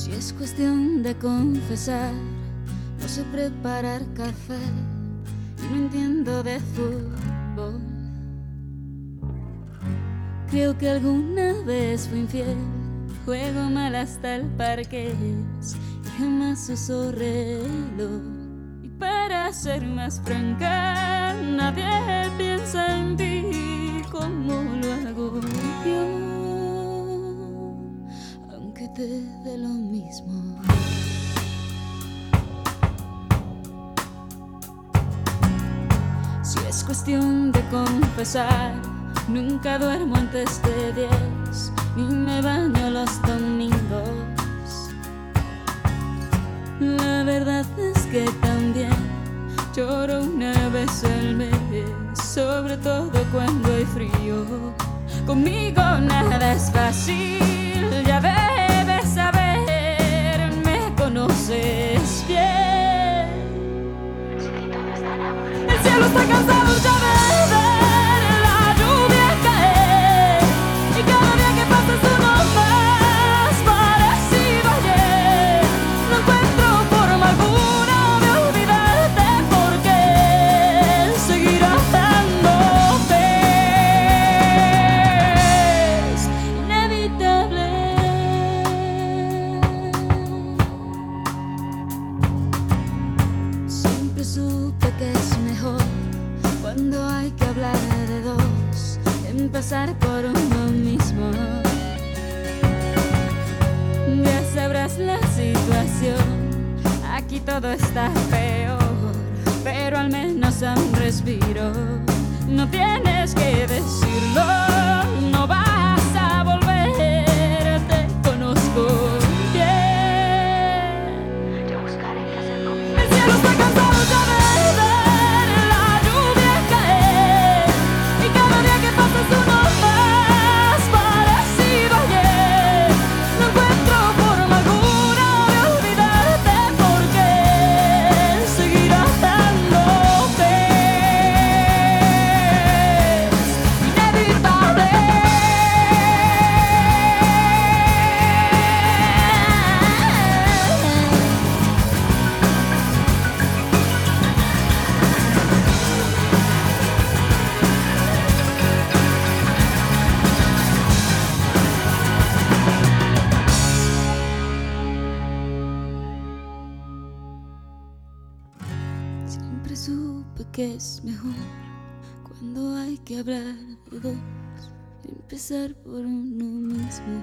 Si es cuestión de confesar, no sé preparar café y no entiendo de fútbol. Creo que alguna vez fui infiel, juego mal hasta el parque y jamás uso reloj. Y para ser más franca, nadie piensa en ti dé lo mismo. Si es cuestión de confesar, nunca duermo antes de diez, ni me baño los domingos. La verdad es que también lloro una vez al mes, sobre todo cuando hay frío. Conmigo nada es fácil, cielo está cansado cuando hay que hablar de dos, empezar por uno mismo. Ya sabrás la situación, aquí todo está peor, pero al menos un respiro. No tienes que decirlo, Siempre que es mejor cuando hay que hablar de dos, empezar por uno mismo.